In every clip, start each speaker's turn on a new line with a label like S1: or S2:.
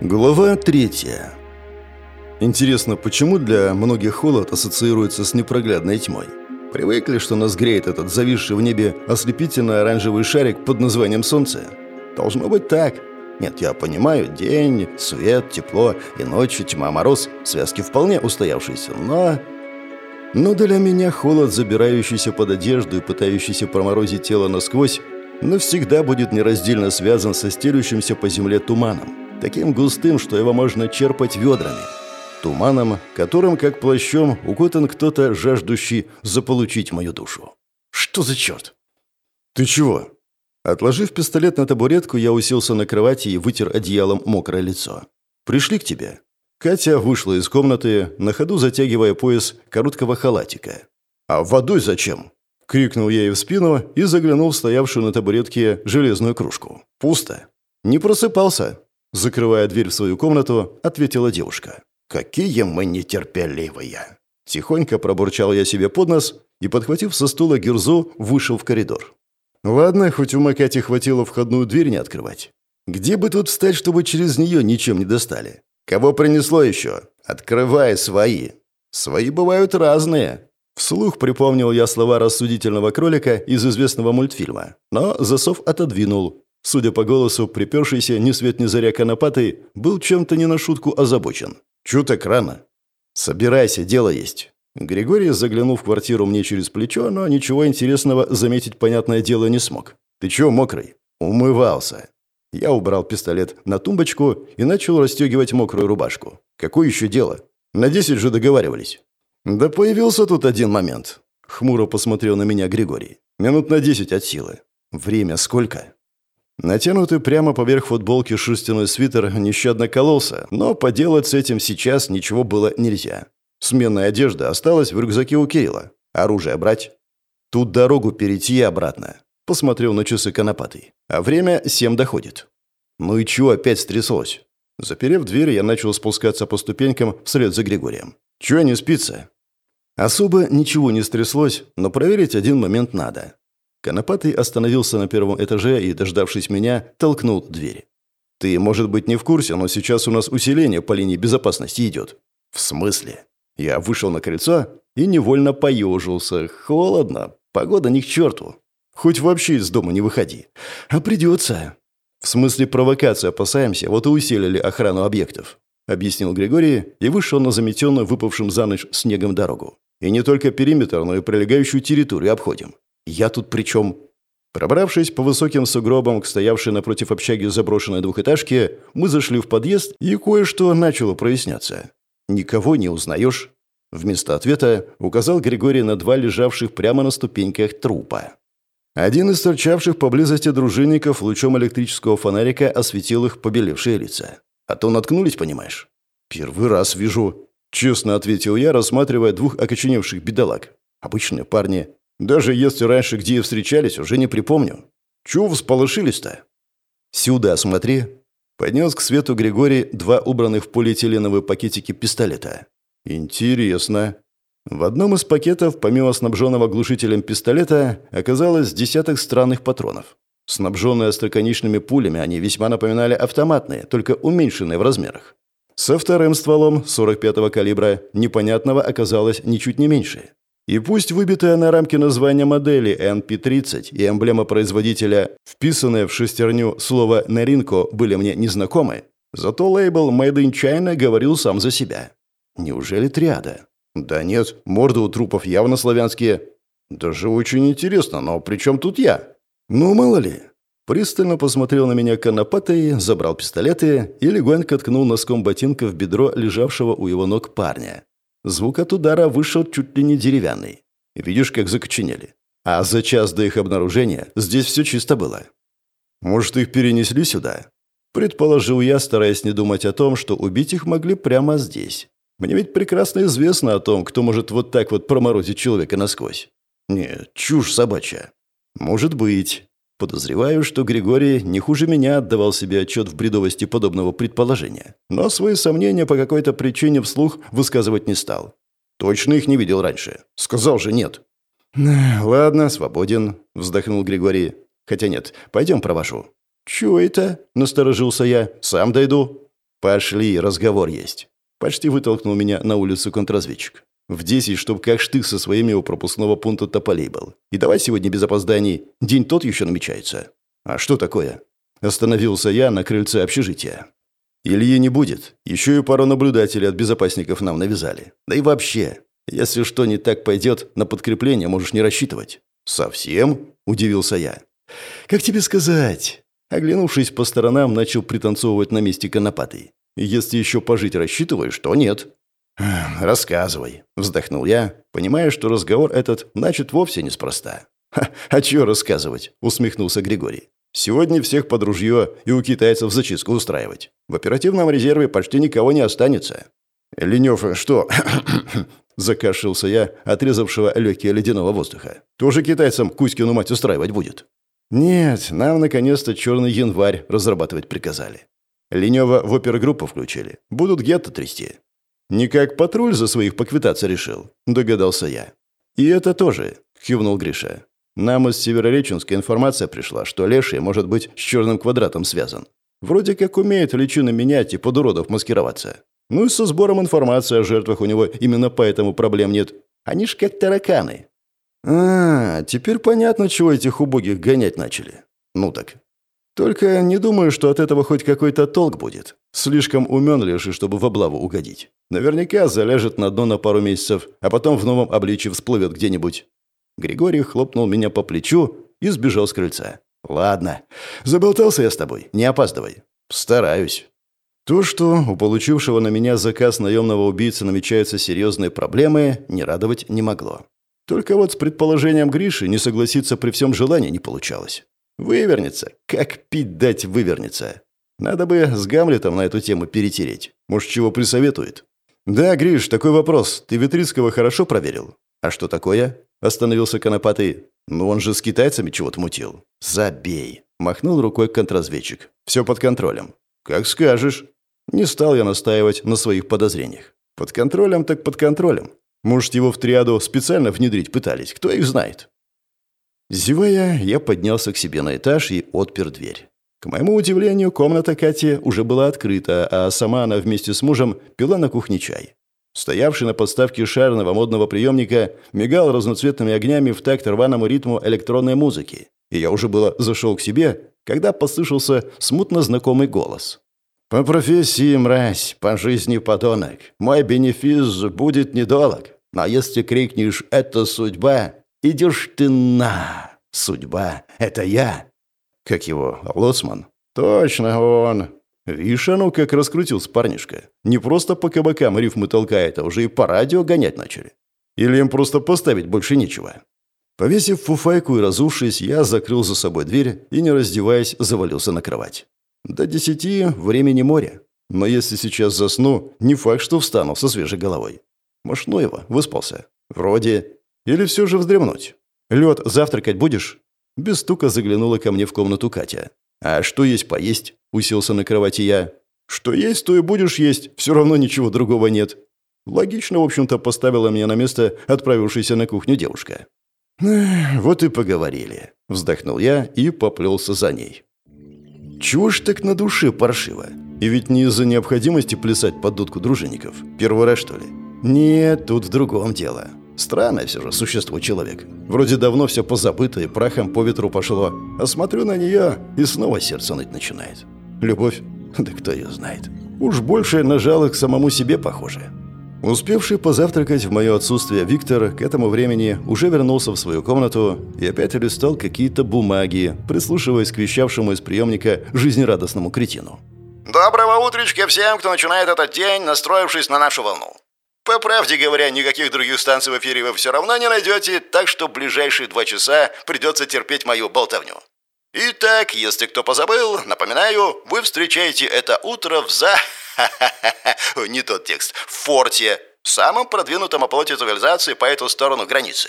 S1: Глава третья. Интересно, почему для многих холод ассоциируется с непроглядной тьмой? Привыкли, что нас греет этот зависший в небе ослепительно-оранжевый шарик под названием Солнце? Должно быть так. Нет, я понимаю, день, свет, тепло и ночью тьма, мороз, связки вполне устоявшиеся, но... Но для меня холод, забирающийся под одежду и пытающийся проморозить тело насквозь, навсегда будет нераздельно связан со стелющимся по земле туманом таким густым, что его можно черпать ведрами. Туманом, которым, как плащом, укутан кто-то, жаждущий заполучить мою душу. Что за черт? «Ты чего?» Отложив пистолет на табуретку, я уселся на кровати и вытер одеялом мокрое лицо. «Пришли к тебе?» Катя вышла из комнаты, на ходу затягивая пояс короткого халатика. «А водой зачем?» — крикнул я ей в спину и заглянул в стоявшую на табуретке железную кружку. «Пусто». «Не просыпался», Закрывая дверь в свою комнату, ответила девушка. «Какие мы нетерпеливые!» Тихонько пробурчал я себе под нос и, подхватив со стула гюрзу, вышел в коридор. Ладно, хоть у Макати хватило входную дверь не открывать. Где бы тут встать, чтобы через нее ничем не достали? Кого принесло еще? Открывай свои. Свои бывают разные. Вслух припомнил я слова рассудительного кролика из известного мультфильма, но засов отодвинул, Судя по голосу, припершийся ни свет ни заря конопатый был чем-то не на шутку озабочен. «Чё так рано?» «Собирайся, дело есть». Григорий заглянул в квартиру мне через плечо, но ничего интересного заметить, понятное дело, не смог. «Ты чё мокрый?» «Умывался». Я убрал пистолет на тумбочку и начал расстегивать мокрую рубашку. «Какое еще дело? На десять же договаривались». «Да появился тут один момент». Хмуро посмотрел на меня Григорий. «Минут на десять от силы. Время сколько?» Натянутый прямо поверх футболки шерстяной свитер нещадно кололся, но поделать с этим сейчас ничего было нельзя. Сменная одежда осталась в рюкзаке у Кирилла. Оружие брать? Тут дорогу перейти и обратно. Посмотрел на часы конопатый. А время семь доходит. Ну и чего опять стряслось? Заперев дверь, я начал спускаться по ступенькам вслед за Григорием. Чего не спится? Особо ничего не стряслось, но проверить один момент надо. Конопатый остановился на первом этаже и, дождавшись меня, толкнул дверь. «Ты, может быть, не в курсе, но сейчас у нас усиление по линии безопасности идет». «В смысле?» Я вышел на крыльцо и невольно поежился. Холодно. Погода ни к черту. Хоть вообще из дома не выходи. А придется. В смысле провокации опасаемся, вот и усилили охрану объектов. Объяснил Григорий и вышел на заметенную выпавшим за ночь снегом дорогу. И не только периметр, но и прилегающую территорию обходим. Я тут при чем? Пробравшись по высоким сугробам к стоявшей напротив общаги заброшенной двухэтажке, мы зашли в подъезд, и кое-что начало проясняться. «Никого не узнаешь?» Вместо ответа указал Григорий на два лежавших прямо на ступеньках трупа. Один из торчавших поблизости дружинников лучом электрического фонарика осветил их побелевшие лица. «А то наткнулись, понимаешь?» «Первый раз вижу», — честно ответил я, рассматривая двух окоченевших бедолаг. «Обычные парни, даже если раньше где и встречались, уже не припомню. Чего всполошились-то? Сюда смотри. Поднес к свету Григорий два убранных в полиэтиленовые пакетики пистолета. Интересно. В одном из пакетов, помимо снабженного глушителем пистолета, оказалось десяток странных патронов. Снабженные остроконечными пулями, они весьма напоминали автоматные, только уменьшенные в размерах. Со вторым стволом 45-го калибра непонятного оказалось ничуть не меньше. И пусть выбитое на рамке название модели NP30 и эмблема производителя, вписанные в шестерню слово «Наринко» были мне незнакомы, зато лейбл «Made in China» говорил сам за себя. Неужели триада? Да нет, морды у трупов явно славянские. Даже очень интересно, но при чем тут я? Ну, мало ли. Пристально посмотрел на меня конопатый, забрал пистолеты и легонько ткнул носком ботинка в бедро лежавшего у его ног парня. Звук от удара вышел чуть ли не деревянный. Видишь, как закоченели. А за час до их обнаружения здесь все чисто было. Может, их перенесли сюда? Предположил я, стараясь не думать о том, что убить их могли прямо здесь. Мне ведь прекрасно известно о том, кто может вот так вот проморозить человека насквозь. Нет, чушь собачья. Может быть. Подозреваю, что Григорий не хуже меня отдавал себе отчет в бредовости подобного предположения. Но свои сомнения по какой-то причине вслух высказывать не стал. Точно их не видел раньше. Сказал же нет. «Ладно, свободен», — вздохнул Григорий. «Хотя нет, пойдем провожу». «Чего это?» — насторожился я. «Сам дойду». «Пошли, разговор есть». Почти вытолкнул меня на улицу контрразведчик. В десять, чтоб как штык со своими у пропускного пункта тополей был. И давай сегодня без опозданий. День тот еще намечается. А что такое? Остановился я на крыльце общежития. Ильи не будет. Еще и пару наблюдателей от безопасников нам навязали. Да и вообще, если что не так пойдет, на подкрепление можешь не рассчитывать. Совсем? Удивился я. Как тебе сказать? Оглянувшись по сторонам, начал пританцовывать на месте конопатый. Если еще пожить рассчитываешь, то нет. «Рассказывай», — вздохнул я, понимая, что разговор этот начат вовсе неспроста. «Ха, а чё рассказывать?» — усмехнулся Григорий. «Сегодня всех под ружье и у китайцев зачистку устраивать. В оперативном резерве почти никого не останется». «Ленёв, что?» — закашлялся я, отрезавшего легкие ледяного воздуха. «Тоже китайцам Кузькину мать устраивать будет?» «Нет, нам наконец-то черный январь разрабатывать приказали. Ленева в опергруппу включили. Будут гетто трясти. «Не как патруль за своих поквитаться решил», – догадался я. «И это тоже», – кивнул Гриша. «Нам из Северореченска информация пришла, что Леший может быть с черным квадратом связан. Вроде как умеет личины менять и под уродов маскироваться. Ну и со сбором информации о жертвах у него именно поэтому проблем нет. Они ж как тараканы». «А, теперь понятно, чего этих убогих гонять начали. Ну так, только не думаю, что от этого хоть какой-то толк будет. Слишком умен лишь, чтобы в облаву угодить. Наверняка заляжет на дно на пару месяцев, а потом в новом обличье всплывет где-нибудь. Григорий хлопнул меня по плечу и сбежал с крыльца. «Ладно. Заболтался я с тобой. Не опаздывай. Стараюсь». То, что у получившего на меня заказ наемного убийцы намечаются серьезные проблемы, не радовать не могло. Только вот с предположением Гриши не согласиться при всем желании не получалось. Вывернется. Как пить дать вывернется. Надо бы с Гамлетом на эту тему перетереть. Может, чего присоветует? Да, Гриш, такой вопрос. Ты Витрицкого хорошо проверил? А что такое? Остановился Конопатый. Ну, он же с китайцами чего-то мутил. Забей. Махнул рукой контрразведчик. Все под контролем. Как скажешь. Не стал я настаивать на своих подозрениях. Под контролем так под контролем. Может, его в триаду специально внедрить пытались, кто их знает. Зевая, я поднялся к себе на этаж и отпер дверь. К моему удивлению, комната Кати уже была открыта, а сама она вместе с мужем пила на кухне чай. Стоявший на подставке шар новомодного приемника мигал разноцветными огнями в такт рваному ритму электронной музыки. И я уже было зашел к себе, когда послышался смутно знакомый голос. «По профессии мразь, по жизни подонок. Мой бенефис будет недолг. Но если крикнешь «это судьба», Идешь ты на! Судьба — это я!» «Как его? Лоцман?» «Точно он!» Видишь, а ну как раскрутился парнишка. Не просто по кабакам рифмы толкает, а уже и по радио гонять начали. Или им просто поставить больше нечего. Повесив фуфайку и разувшись, я закрыл за собой дверь и, не раздеваясь, завалился на кровать. До десяти времени море. Но если сейчас засну, не факт, что встану со свежей головой. Может, ну его, выспался. Вроде или все же вздремнуть? Лед, завтракать будешь?» Без стука заглянула ко мне в комнату Катя. «А что есть поесть?» – уселся на кровати я. «Что есть, то и будешь есть. Все равно ничего другого нет». Логично, в общем-то, поставила меня на место отправившаяся на кухню девушка. «Вот и поговорили», – вздохнул я и поплелся за ней. «Чего ж так на душе паршиво? И ведь не из-за необходимости плясать под дудку дружинников. Первый раз, что ли? Нет, тут в другом дело. Странное все же существо человек. Вроде давно все позабыто и прахом по ветру пошло. А смотрю на нее, и снова сердце ныть начинает. Любовь? Да кто ее знает. Уж больше на к самому себе похоже. Успевший позавтракать в мое отсутствие Виктор к этому времени уже вернулся в свою комнату и опять листал какие-то бумаги, прислушиваясь к вещавшему из приемника жизнерадостному кретину.
S2: «Доброго утречка всем, кто начинает этот день, настроившись на нашу волну. По правде говоря, никаких других станций в эфире вы все равно не найдете, так что ближайшие два часа придется терпеть мою болтовню. Итак, если кто позабыл, напоминаю, вы встречаете это утро в за... Не тот текст. В форте, самом продвинутом оплоте цивилизации по эту сторону границы.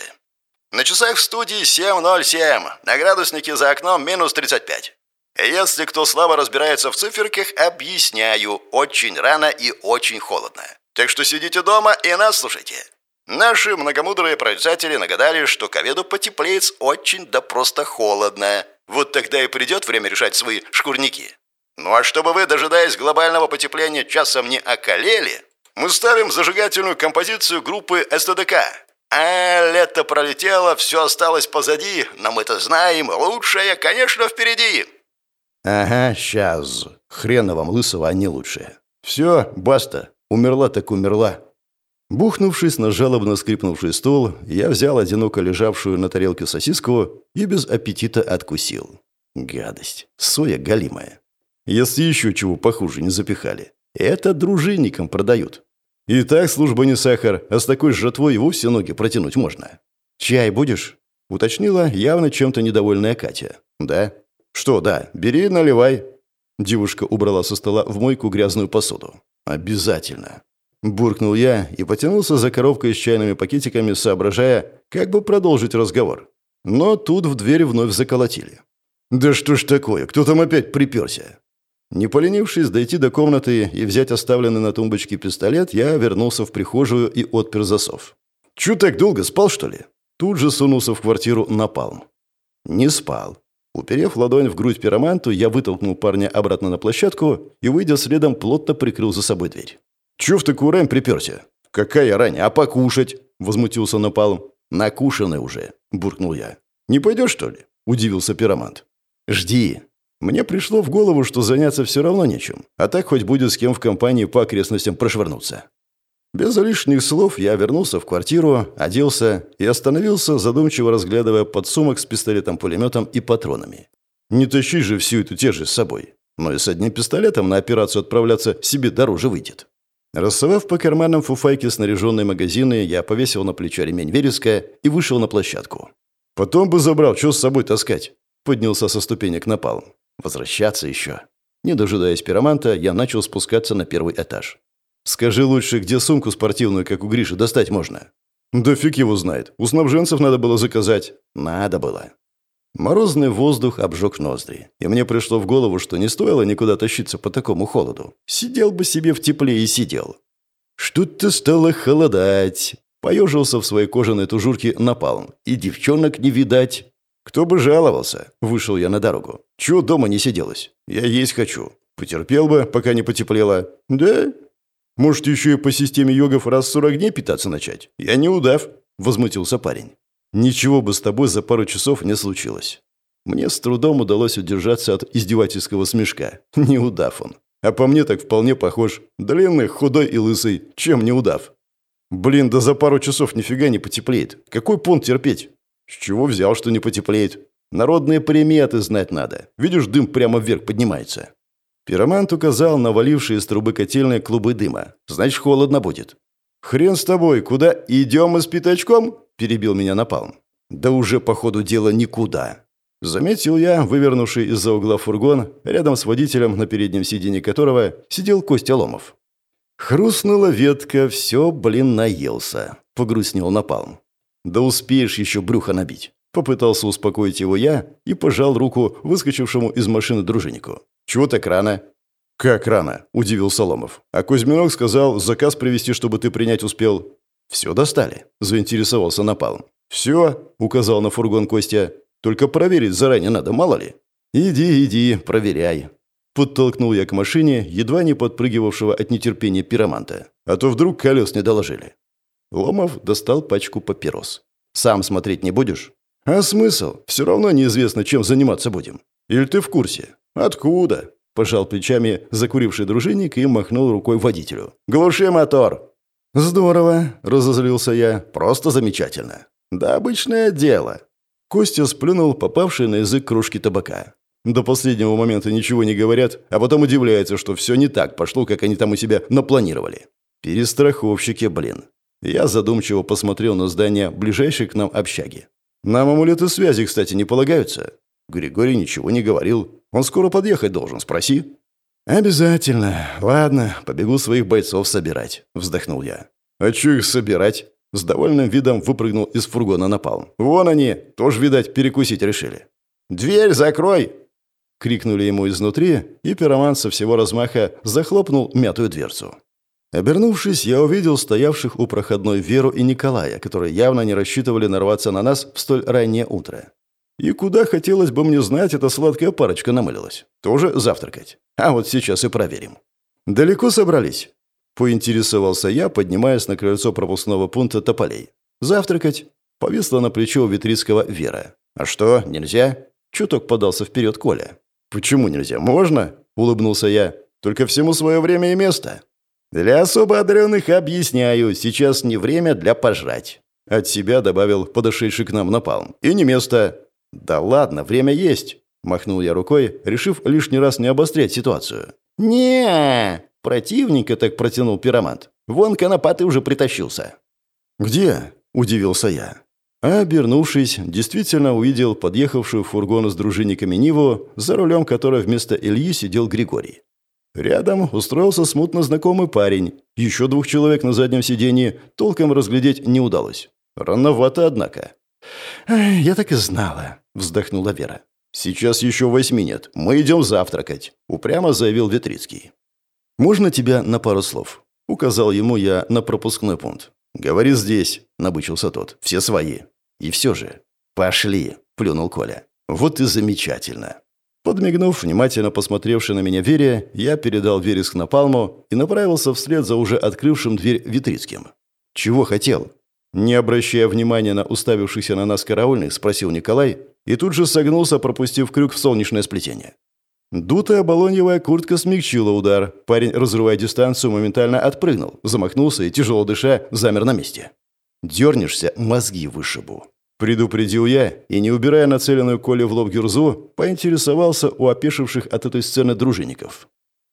S2: На часах в студии 7.07, на градуснике за окном минус 35. Если кто слабо разбирается в циферках, объясняю, очень рано и очень холодно. Так что сидите дома и нас слушайте. Наши многомудрые прорицатели нагадали, что к обеду потеплеет очень да просто холодно. Вот тогда и придет время решать свои шкурники. Ну а чтобы вы, дожидаясь глобального потепления, часом не околели, мы ставим зажигательную композицию группы СТДК. А лето пролетело, все осталось позади, но мы-то знаем, лучшее, конечно, впереди.
S1: Ага, сейчас. Хрена вам лысого, а не лучшее. Все, баста. Умерла так умерла. Бухнувшись на жалобно скрипнувший стол, я взял одиноко лежавшую на тарелке сосиску и без аппетита откусил. Гадость. Соя галимая. Если еще чего похуже не запихали. Это дружинникам продают. И так служба не сахар, а с такой жратвой и вовсе ноги протянуть можно. «Чай будешь?» — уточнила явно чем-то недовольная Катя. «Да». «Что, да, бери, наливай». Девушка убрала со стола в мойку грязную посуду. «Обязательно». Буркнул я и потянулся за коробкой с чайными пакетиками, соображая, как бы продолжить разговор. Но тут в дверь вновь заколотили. «Да что ж такое? Кто там опять приперся?» Не поленившись дойти до комнаты и взять оставленный на тумбочке пистолет, я вернулся в прихожую и отпер засов. «Чё так долго? Спал, что ли?» Тут же сунулся в квартиру напалм. Не спал. Уперев ладонь в грудь пироманту, я вытолкнул парня обратно на площадку и, выйдя следом, плотно прикрыл за собой дверь. «Чё в такую рань приперся?» «Какая рань? А покушать?» — возмутился напалм. «Накушанный уже», — буркнул я. «Не пойдешь, что ли?» — удивился пиромант. «Жди», мне пришло в голову, что заняться все равно нечем, а так хоть будет с кем в компании по окрестностям прошвырнуться. Без лишних слов я вернулся в квартиру, оделся и остановился, задумчиво разглядывая подсумок с пистолетом-пулеметом и патронами. Не тащи же всю эту тяжесть с собой. Но и с одним пистолетом на операцию отправляться себе дороже выйдет. Рассовав по карманам фуфайки снаряженные магазины, я повесил на плечо ремень вереска и вышел на площадку. «Потом бы забрал, что с собой таскать?» Поднялся со ступенек напал. Возвращаться еще. Не дожидаясь пироманта, я начал спускаться на первый этаж. «Скажи лучше, где сумку спортивную, как у Гриши, достать можно?» «Да фиг его знает. У снабженцев надо было заказать». «Надо было». Морозный воздух обжег ноздри, и мне пришло в голову, что не стоило никуда тащиться по такому холоду. Сидел бы себе в тепле и сидел. Что-то стало холодать. Поежился в своей кожаной тужурке напалм. И девчонок не видать. «Кто бы жаловался?» – вышел я на дорогу. «Чего дома не сиделось? Я есть хочу. Потерпел бы, пока не потеплело». «Да? Может, еще и по системе йогов раз в сорок дней питаться начать? Я не удав», – возмутился парень. «Ничего бы с тобой за пару часов не случилось». Мне с трудом удалось удержаться от издевательского смешка. Не удав он. А по мне так вполне похож. Длинный, худой и лысый. Чем не удав? Блин, да за пару часов нифига не потеплеет. Какой понт терпеть? «С чего взял, что не потеплеет? Народные приметы знать надо. Видишь, дым прямо вверх поднимается». Пиромант указал на валившие из трубы котельные клубы дыма. «Значит, холодно будет». «Хрен с тобой, куда? Идем мы с пятачком?» – перебил меня напалм. «Да уже, по ходу дела, никуда». Заметил я, вывернувший из-за угла фургон, рядом с водителем, на переднем сиденье которого сидел Костя Ломов. Хрустнула ветка, все, блин, наелся. Погрустнел напалм. «Да успеешь еще брюхо набить». Попытался успокоить его я и пожал руку выскочившему из машины дружиннику. «Чего так рано?» «Как рано?» – удивился Ломов. «А Кузьминок сказал, заказ привезти, чтобы ты принять успел». «Все достали?» – заинтересовался Напалм. «Все», – указал на фургон Костя. «Только проверить заранее надо, мало ли». «Иди, иди, проверяй». Подтолкнул я к машине, едва не подпрыгивавшего от нетерпения пироманта. А то вдруг колес не доложили. Ломов достал пачку папирос. «Сам смотреть не будешь?» «А смысл? Все равно неизвестно, чем заниматься будем. Или ты в курсе?» «Откуда?» Пожал плечами закуривший дружинник и махнул рукой водителю. «Глуши мотор!» «Здорово!» – разозлился я. «Просто замечательно!» «Да обычное дело!» Костя сплюнул попавший на язык кружки табака. До последнего момента ничего не говорят, а потом удивляются, что все не так пошло, как они там у себя напланировали. Перестраховщики, блин. Я задумчиво посмотрел на здание ближайшей к нам общаги. «Нам амулеты связи, кстати, не полагаются?» Григорий ничего не говорил. «Он скоро подъехать должен, спроси». «Обязательно. Ладно, побегу своих бойцов собирать», — вздохнул я. «А чё их собирать?» С довольным видом выпрыгнул из фургона напал. «Вон они, тоже, видать, перекусить решили». «Дверь закрой!» Крикнули ему изнутри, и пироман со всего размаха захлопнул мятую дверцу. Обернувшись, я увидел стоявших у проходной Веру и Николая, которые явно не рассчитывали нарваться на нас в столь раннее утро. И куда хотелось бы мне знать, эта сладкая парочка намылилась. Тоже завтракать. А вот сейчас и проверим. Далеко собрались? Поинтересовался я, поднимаясь на крыльцо пропускного пункта Тополей. «Завтракать?» Повисла на плечо у Витрицкого Вера. «А что, нельзя?» Чуток подался вперед Коля. «Почему нельзя? Можно?» – улыбнулся я. «Только всему свое время и место». «Для особо одаренных объясняю, сейчас не время для пожрать». От себя добавил подошедший к нам напалм. «И не место». «Да ладно, время есть», – махнул я рукой, решив лишний раз не обострять ситуацию. не Противника так протянул пиромант. Вон конопатый уже притащился. «Где?» – удивился я. А, обернувшись, действительно увидел подъехавшую фургон с дружинниками Ниву, за рулем которой вместо Ильи сидел Григорий. Рядом устроился смутно знакомый парень. Еще двух человек на заднем сиденье толком разглядеть не удалось. Рановато, однако. «Я так и знала», — вздохнула Вера. «Сейчас еще восьми нет. Мы идем завтракать», — упрямо заявил Ветрицкий. «Можно тебя на пару слов?» — указал ему я на пропускной пункт. «Говори здесь», — набычился тот. «Все свои». «И все же». «Пошли», — плюнул Коля. «Вот и замечательно». Подмигнув, внимательно посмотревший на меня Вере, я передал вереск на палму и направился вслед за уже открывшим дверь Витрицким. «Чего хотел?» Не обращая внимания на уставившихся на нас караульных, спросил Николай и тут же согнулся, пропустив крюк в солнечное сплетение. Дутая балоньевая куртка смягчила удар. Парень, разрывая дистанцию, моментально отпрыгнул, замахнулся и, тяжело дыша, замер на месте. «Дернешься, мозги вышибу». Предупредил я и, не убирая нацеленную Коле в лоб гюрзу, поинтересовался у опешивших от этой сцены дружинников.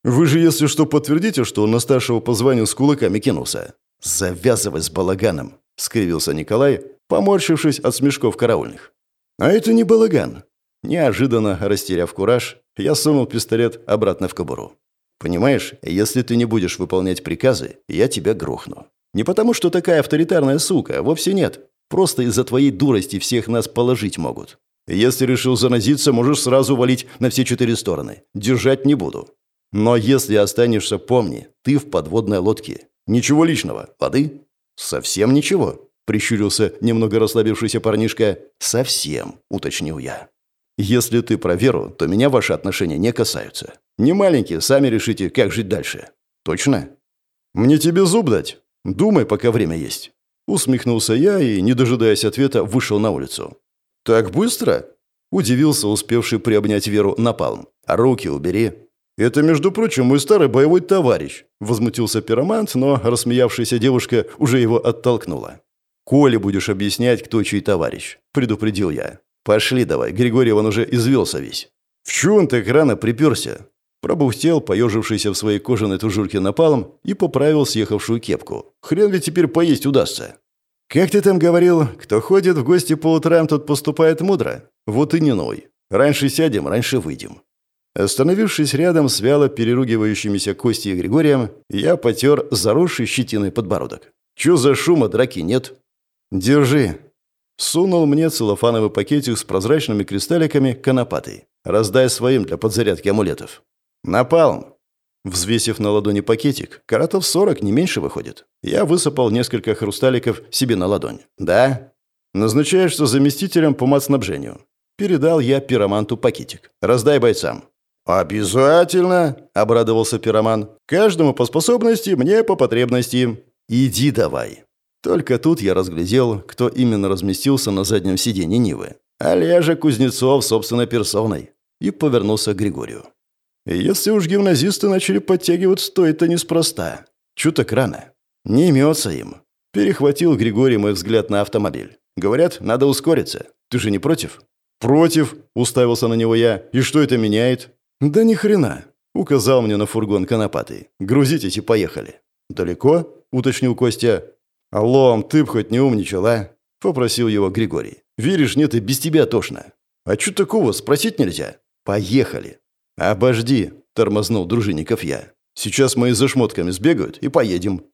S1: «Вы же, если что, подтвердите, что на старшего по званию с кулаками кинулся?» «Завязывай с балаганом», — скривился Николай, поморщившись от смешков караульных. «А это не балаган». Неожиданно, растеряв кураж, я сунул пистолет обратно в кобуру. «Понимаешь, если ты не будешь выполнять приказы, я тебя грохну. Не потому, что такая авторитарная сука, вовсе нет. Просто из-за твоей дурости всех нас положить могут. Если решил заразиться, можешь сразу валить на все четыре стороны. Держать не буду. Но если останешься, помни, ты в подводной лодке. Ничего личного, воды? Совсем ничего, прищурился немного расслабившийся парнишка. Совсем, уточнил я. Если ты про веру, то меня ваши отношения не касаются. Не маленькие, сами решите, как жить дальше. Точно? Мне тебе зуб дать? Думай, пока время есть. Усмехнулся я и, не дожидаясь ответа, вышел на улицу. «Так быстро?» – удивился успевший приобнять Веру напалм. «Руки убери». «Это, между прочим, мой старый боевой товарищ», – возмутился пиромант, но рассмеявшаяся девушка уже его оттолкнула. «Коле будешь объяснять, кто чей товарищ», – предупредил я. «Пошли давай, Григорий он уже извелся весь». «В чё он так приперся?» Пробухтел, поежившийся в своей кожаной тужурке напалом, и поправил съехавшую кепку. «Хрен ли теперь поесть удастся?» «Как ты там говорил, кто ходит в гости по утрам, тот поступает мудро. Вот и не ной. Раньше сядем, раньше выйдем». Остановившись рядом с вяло переругивающимися Костей и Григорием, я потер заросший щетиной подбородок. «Чё за шума, драки нет?» «Держи», Сунул мне целлофановый пакетик с прозрачными кристалликами конопатой. Раздай своим для подзарядки амулетов. Напалм. Взвесив на ладони пакетик, каратов 40, не меньше выходит. Я высыпал несколько хрусталиков себе на ладонь. Да? Назначаешься заместителем по матснабжению. Передал я пироманту пакетик. Раздай бойцам. «Обязательно!» – обрадовался пироман. «Каждому по способности, мне по потребности. Иди давай!» Только тут я разглядел, кто именно разместился на заднем сиденье Нивы. Олежа Кузнецов собственной персоной. И повернулся к Григорию. Если уж гимназисты начали подтягиваться, то это неспроста. Чуток рано. Не имется им. Перехватил Григорий мой взгляд на автомобиль. Говорят, надо ускориться. Ты же не против? Против, уставился на него я. И что это меняет? Да ни хрена. Указал мне на фургон конопатый. Грузитесь и поехали. Далеко? Уточнил Костя. «Алло, ты б хоть не умничал, а?» — попросил его Григорий. «Веришь, нет, и без тебя тошно». «А что такого, спросить нельзя?» «Поехали». «Обожди», — тормознул дружинников я. «Сейчас мои за шмотками сбегают и поедем».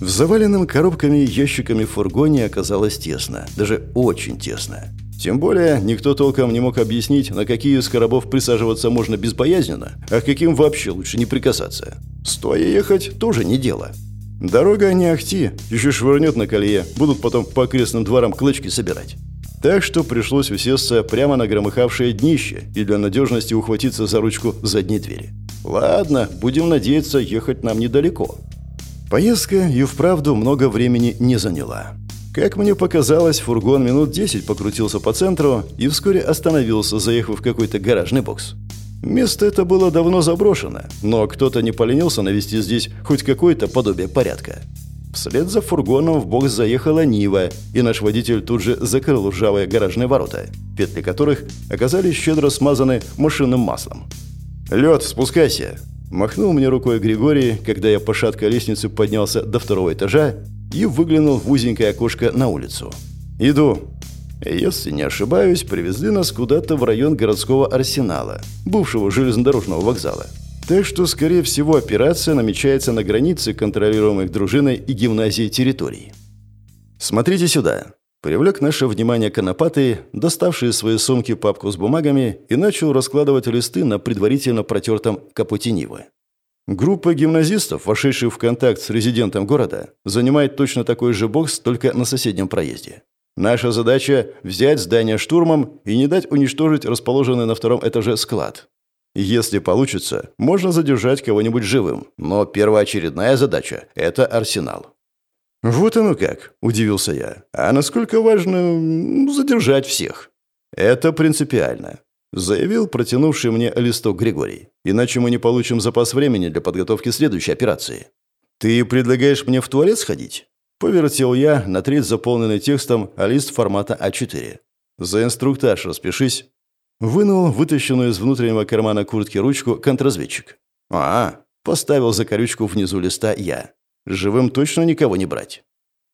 S1: В заваленном коробками и ящиками фургоне оказалось тесно, даже очень тесно. Тем более, никто толком не мог объяснить, на какие из коробов присаживаться можно безбоязненно, а к каким вообще лучше не прикасаться. Стоя ехать тоже не дело. Дорога не ахти, еще швырнет на колее, будут потом по окрестным дворам клычки собирать. Так что пришлось усесться прямо на громыхавшее днище и для надежности ухватиться за ручку задней двери. Ладно, будем надеяться, ехать нам недалеко. Поездка и вправду много времени не заняла. Как мне показалось, фургон минут 10 покрутился по центру и вскоре остановился, заехав в какой-то гаражный бокс. Место это было давно заброшено, но кто-то не поленился навести здесь хоть какое-то подобие порядка. Вслед за фургоном в бокс заехала Нива, и наш водитель тут же закрыл ржавые гаражные ворота, петли которых оказались щедро смазаны машинным маслом. «Лед, спускайся!» Махнул мне рукой Григорий, когда я по шаткой лестнице поднялся до второго этажа и выглянул в узенькое окошко на улицу. «Иду». Если не ошибаюсь, привезли нас куда-то в район городского арсенала, бывшего железнодорожного вокзала. Так что, скорее всего, операция намечается на границе контролируемых дружиной и гимназией территорий. «Смотрите сюда». Привлек наше внимание Конопатый, доставший из своей сумки папку с бумагами и начал раскладывать листы на предварительно протертом капоте Нивы. Группа гимназистов, вошедших в контакт с резидентом города, занимает точно такой же бокс, только на соседнем проезде. Наша задача – взять здание штурмом и не дать уничтожить расположенный на втором этаже склад. Если получится, можно задержать кого-нибудь живым, но первоочередная задача – это арсенал. «Вот оно как», – удивился я. «А насколько важно задержать всех?» «Это принципиально заявил протянувший мне листок Григорий. «Иначе мы не получим запас времени для подготовки следующей операции». «Ты предлагаешь мне в туалет сходить?» Повертел я на треть заполненный текстом, лист формата А4. «За инструктаж распишись». Вынул вытащенную из внутреннего кармана куртки ручку контрразведчик. «А, поставил закорючку внизу листа я. Живым точно никого не брать».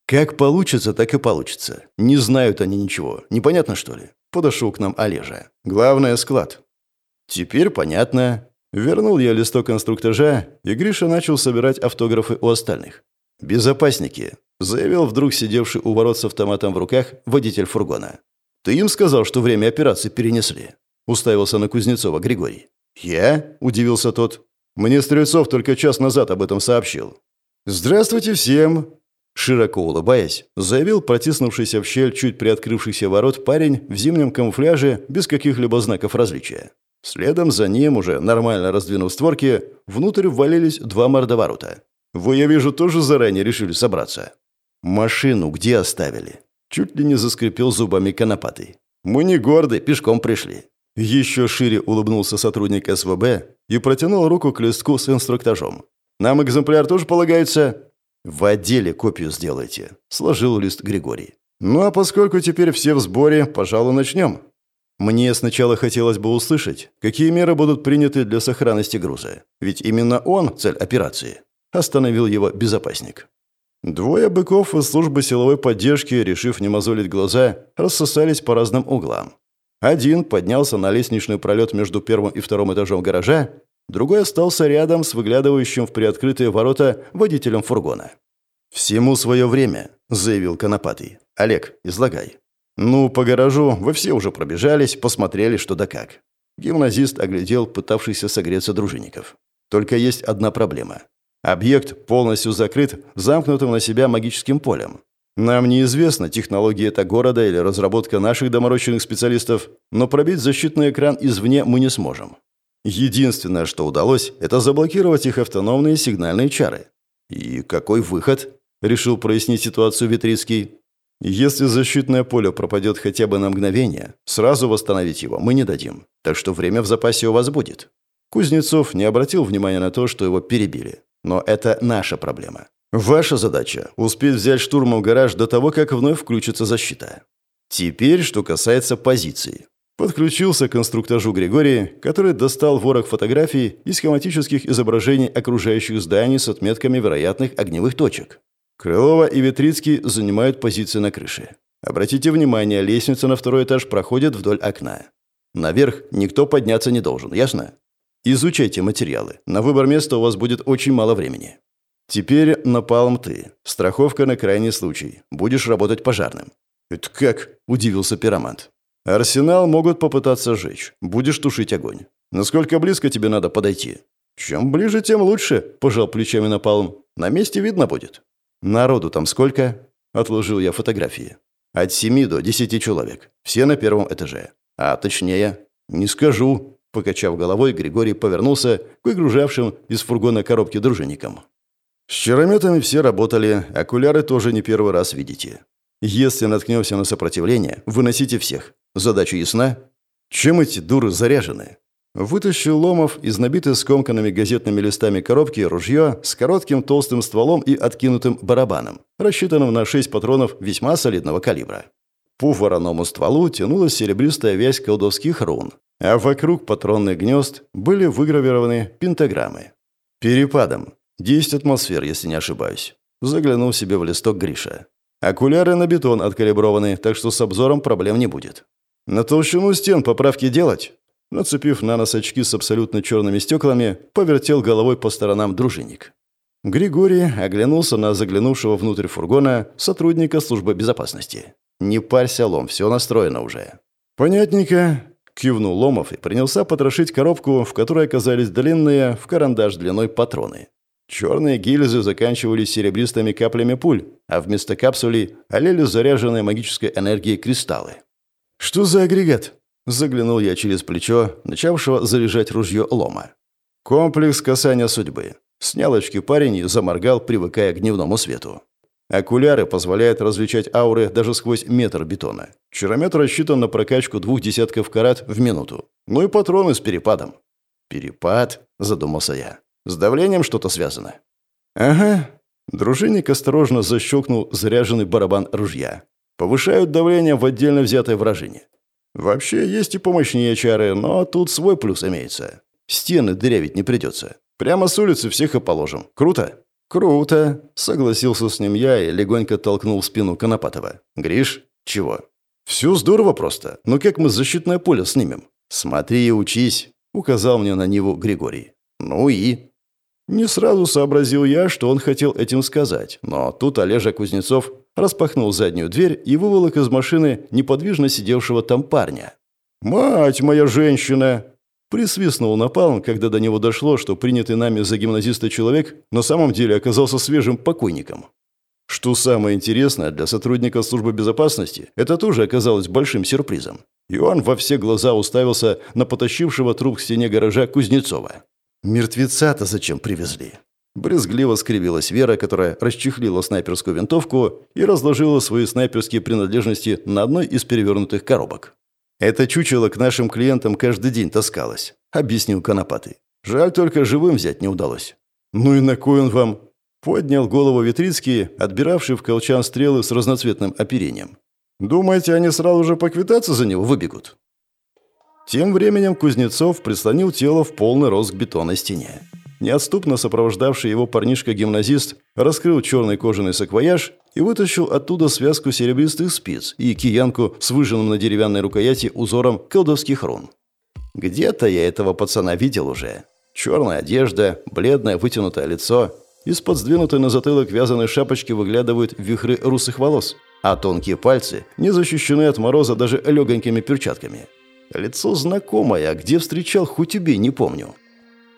S1: «Как получится, так и получится. Не знают они ничего. Непонятно, что ли?» Подошел к нам Олежа. «Главное — склад». «Теперь понятно». Вернул я листок инструктажа, и Гриша начал собирать автографы у остальных. «Безопасники», — заявил вдруг сидевший у ворот с автоматом в руках водитель фургона. «Ты им сказал, что время операции перенесли?» — уставился на Кузнецова Григорий. «Я?» — удивился тот. «Мне Стрельцов только час назад об этом сообщил». «Здравствуйте всем!» Широко улыбаясь, заявил протиснувшийся в щель чуть приоткрывшихся ворот парень в зимнем камуфляже без каких-либо знаков различия. Следом за ним, уже нормально раздвинув створки, внутрь ввалились два мордоворота. Вы, я вижу, тоже заранее решили собраться. Машину где оставили? Чуть ли не заскрипел зубами конопатый. Мы не горды, пешком пришли. Еще шире улыбнулся сотрудник СВБ и протянул руку к листку с инструктажом. «Нам экземпляр тоже полагается?» «В отделе копию сделайте», — сложил лист Григорий. «Ну а поскольку теперь все в сборе, пожалуй, начнем». Мне сначала хотелось бы услышать, какие меры будут приняты для сохранности груза. Ведь именно он – цель операции. Остановил его безопасник. Двое быков из службы силовой поддержки, решив не мозолить глаза, рассосались по разным углам. Один поднялся на лестничный пролет между первым и вторым этажом гаража, Другой остался рядом с выглядывающим в приоткрытые ворота водителем фургона. «Всему свое время», — заявил Конопатый. «Олег, излагай». «Ну, по гаражу вы все уже пробежались, посмотрели, что да как». Гимназист оглядел пытавшихся согреться дружинников. «Только есть одна проблема. Объект полностью закрыт замкнутым на себя магическим полем. Нам неизвестна технология это города или разработка наших доморощенных специалистов, но пробить защитный экран извне мы не сможем. Единственное, что удалось, это заблокировать их автономные сигнальные чары. И какой выход? Решил прояснить ситуацию Витрицкий. Если защитное поле пропадет хотя бы на мгновение, сразу восстановить его мы не дадим. Так что время в запасе у вас будет. Кузнецов не обратил внимания на то, что его перебили. Но это наша проблема. Ваша задача – успеть взять штурмом гараж до того, как вновь включится защита. Теперь, что касается позиции. Подключился к инструктажу Григорий, который достал ворох фотографий и схематических изображений окружающих зданий с отметками вероятных огневых точек. Крылова и Ветрицкий занимают позиции на крыше. Обратите внимание, лестница на второй этаж проходит вдоль окна. Наверх никто подняться не должен, ясно? Изучайте материалы. На выбор места у вас будет очень мало времени. Теперь напалм ты. Страховка на крайний случай. Будешь работать пожарным. «Это как?» – удивился пиромант. Арсенал могут попытаться сжечь. Будешь тушить огонь. Насколько близко тебе надо подойти? Чем ближе, тем лучше, пожал плечами Напалм. На месте видно будет. Народу там сколько? Отложил я фотографии. От семи до десяти человек. Все на первом этаже. А точнее, не скажу. Покачав головой, Григорий повернулся к выгружавшим из фургона коробки дружинникам. С чарометами все работали, окуляры тоже не первый раз видите. Если наткнемся на сопротивление, выносите всех. Задача ясна? Чем эти дуры заряжены? Вытащил Ломов из набитой скомканными газетными листами коробки ружье с коротким толстым стволом и откинутым барабаном, рассчитанным на шесть патронов весьма солидного калибра. По вороному стволу тянулась серебристая вязь колдовских рун, а вокруг патронных гнезд были выгравированы пентаграммы. Перепадом. 10 атмосфер, если не ошибаюсь. Заглянул себе в листок Гриша. Окуляры на бетон откалиброваны, так что с обзором проблем не будет. На толщину стен поправки делать? Нацепив на нос очки с абсолютно черными стеклами, повертел головой по сторонам дружинник. Григорий оглянулся на заглянувшего внутрь фургона сотрудника службы безопасности. «Не парься, Лом, все настроено уже». «Понятненько», — кивнул Ломов и принялся потрошить коробку, в которой оказались длинные, в карандаш длиной патроны. Черные гильзы заканчивались серебристыми каплями пуль, а вместо капсулей олели заряженные магической энергией кристаллы. «Что за агрегат?» Заглянул я через плечо, начавшего заряжать ружье лома. Комплекс касания судьбы. Снял очки парень и заморгал, привыкая к дневному свету. Окуляры позволяют различать ауры даже сквозь метр бетона. Чарометр рассчитан на прокачку двух десятков карат в минуту. Ну и патроны с перепадом. «Перепад?» – задумался я. «С давлением что-то связано?» «Ага». Дружинник осторожно защелкнул заряженный барабан ружья. «Повышают давление в отдельно взятой вражине. Вообще, есть и помощнее чары, но тут свой плюс имеется. Стены дырявить не придется. Прямо с улицы всех и положим. Круто?» «Круто», — согласился с ним я и легонько толкнул спину Конопатова. «Гриш, чего?» «Все здорово просто. Но как мы защитное поле снимем?» «Смотри и учись», — указал мне на него Григорий. «Ну и?» Не сразу сообразил я, что он хотел этим сказать, но тут Олежа Кузнецов распахнул заднюю дверь и выволок из машины неподвижно сидевшего там парня. «Мать моя женщина!» Присвистнул напалм, когда до него дошло, что принятый нами за гимназиста человек на самом деле оказался свежим покойником. Что самое интересное для сотрудника службы безопасности, это тоже оказалось большим сюрпризом. И он во все глаза уставился на потащившего труп к стене гаража Кузнецова. «Мертвеца-то зачем привезли?» Брезгливо скривилась Вера, которая расчехлила снайперскую винтовку и разложила свои снайперские принадлежности на одной из перевернутых коробок. «Это чучело к нашим клиентам каждый день таскалось», — объяснил Конопатый. «Жаль, только живым взять не удалось». «Ну и на кой он вам?» Поднял голову Витрицкий, отбиравший в колчан стрелы с разноцветным оперением. «Думаете, они сразу же поквитаться за него выбегут?» Тем временем Кузнецов прислонил тело в полный рост к бетонной стене. Неотступно сопровождавший его парнишка-гимназист раскрыл черный кожаный саквояж и вытащил оттуда связку серебристых спиц и киянку с выжженным на деревянной рукояти узором колдовских рун. Где-то я этого пацана видел уже. Черная одежда, бледное вытянутое лицо. Из-под сдвинутой на затылок вязаной шапочки выглядывают вихры русых волос, а тонкие пальцы не защищены от мороза даже легонькими перчатками. Лицо знакомое, а где встречал, хоть убей, не помню.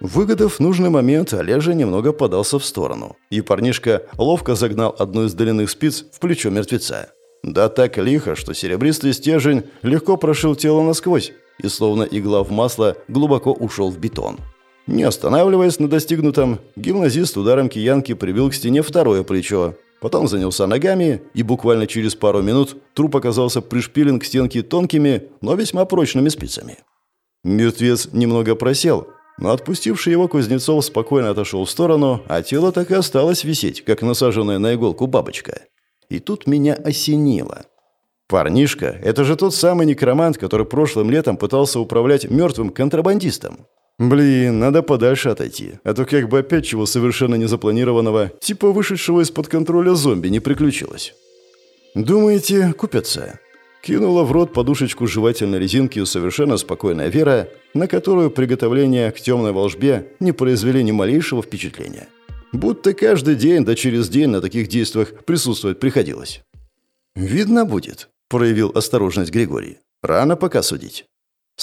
S1: Выгодав нужный момент, Олежа немного подался в сторону, и парнишка ловко загнал одну из длинных спиц в плечо мертвеца. Да так лихо, что серебристый стержень легко прошил тело насквозь и, словно игла в масло, глубоко ушел в бетон. Не останавливаясь на достигнутом, гимназист ударом киянки прибил к стене второе плечо, потом занялся ногами, и буквально через пару минут труп оказался пришпилен к стенке тонкими, но весьма прочными спицами. Мертвец немного просел, но отпустивший его Кузнецов спокойно отошел в сторону, а тело так и осталось висеть, как насаженная на иголку бабочка. И тут меня осенило. Парнишка – это же тот самый некромант, который прошлым летом пытался управлять мертвым контрабандистом. Блин, надо подальше отойти, а то как бы опять чего совершенно незапланированного, типа вышедшего из-под контроля зомби, не приключилось. «Думаете, купятся?» Кинула в рот подушечку жевательной резинки совершенно спокойная Вера, на которую приготовления к темной волжбе не произвели ни малейшего впечатления. Будто каждый день да через день на таких действиях присутствовать приходилось. «Видно будет», – проявил осторожность Григорий. «Рано пока судить».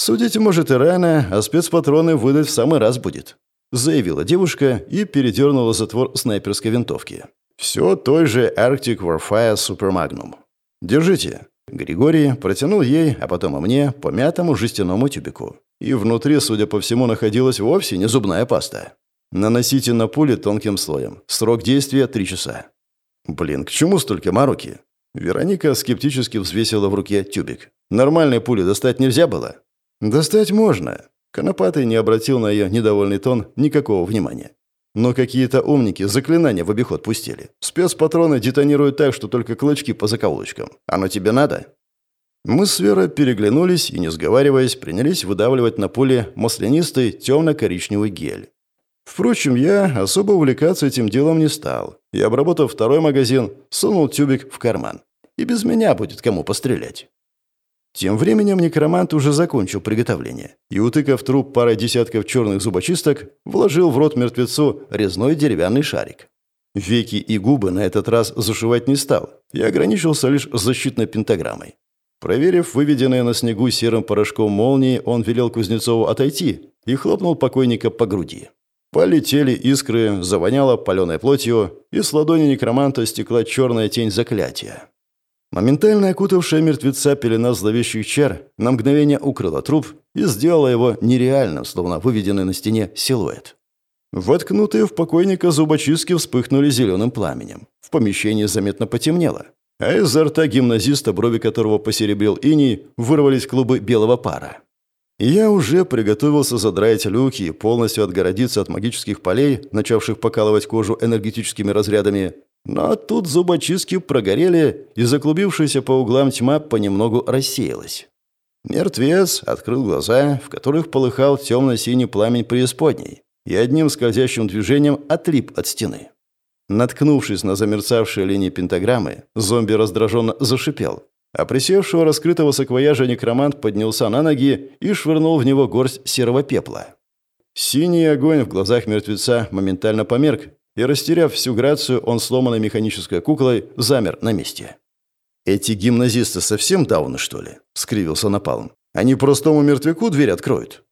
S1: «Судить, может, и рано, а спецпатроны выдать в самый раз будет», – заявила девушка и передернула затвор снайперской винтовки. «Все той же Arctic Warfare Super Magnum. Держите». Григорий протянул ей, а потом и мне, по мятому жестяному тюбику. И внутри, судя по всему, находилась вовсе не зубная паста. Наносите на пули тонким слоем. Срок действия – три часа. Блин, к чему столько мороки? Вероника скептически взвесила в руке тюбик. Нормальные пули достать нельзя было? Достать можно. Конопатый не обратил на ее недовольный тон никакого внимания. Но какие-то умники заклинания в обиход пустили. Спецпатроны детонируют так, что только клочки по закоулочкам. Оно тебе надо? Мы с Верой переглянулись и, не сговариваясь, принялись выдавливать на пуле маслянистый темно-коричневый гель. Впрочем, я особо увлекаться этим делом не стал. И, обработав второй магазин, сунул тюбик в карман. И без меня будет кому пострелять. Тем временем некромант уже закончил приготовление и, утыкав труп парой десятков черных зубочисток, вложил в рот мертвецу резной деревянный шарик. Веки и губы на этот раз зашивать не стал и ограничился лишь защитной пентаграммой. Проверив выведенные на снегу серым порошком молнии, он велел Кузнецову отойти и хлопнул покойника по груди. Полетели искры, завоняло паленой плотью, и с ладони некроманта стекла черная тень заклятия. Моментально окутавшая мертвеца пелена зловещих чар на мгновение укрыла труп и сделала его нереальным, словно выведенный на стене силуэт. Воткнутые в покойника зубочистки вспыхнули зеленым пламенем. В помещении заметно потемнело. А изо рта гимназиста, брови которого посеребрил иней, вырвались клубы белого пара. Я уже приготовился задраить люки и полностью отгородиться от магических полей, начавших покалывать кожу энергетическими разрядами, но тут зубочистки прогорели, и заклубившаяся по углам тьма понемногу рассеялась. Мертвец открыл глаза, в которых полыхал темно-синий пламень преисподней, и одним скользящим движением отлип от стены. Наткнувшись на замерцавшие линии пентаграммы, зомби раздраженно зашипел, а присевшего раскрытого саквояжа некромант поднялся на ноги и швырнул в него горсть серого пепла. Синий огонь в глазах мертвеца моментально померк, и, растеряв всю грацию, он сломанной механической куклой замер на месте. «Эти гимназисты совсем дауны, что ли?» — скривился Напалм. «Они простому мертвяку дверь откроют?»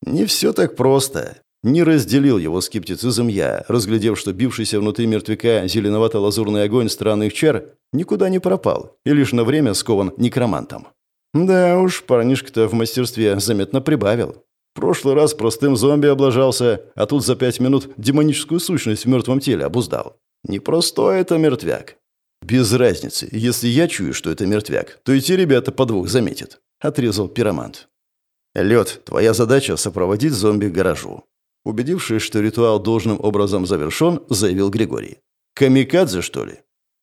S1: «Не все так просто». Не разделил его скептицизм я, разглядев, что бившийся внутри мертвяка зеленовато-лазурный огонь странных чар никуда не пропал и лишь на время скован некромантом. Да уж, парнишка-то в мастерстве заметно прибавил прошлый раз простым зомби облажался, а тут за пять минут демоническую сущность в мертвом теле обуздал. Непростой это мертвяк. Без разницы, если я чую, что это мертвяк, то и те ребята подвох заметят. Отрезал пиромант. Лед, твоя задача сопроводить зомби к гаражу. Убедившись, что ритуал должным образом завершен, заявил Григорий. «Камикадзе, что ли?»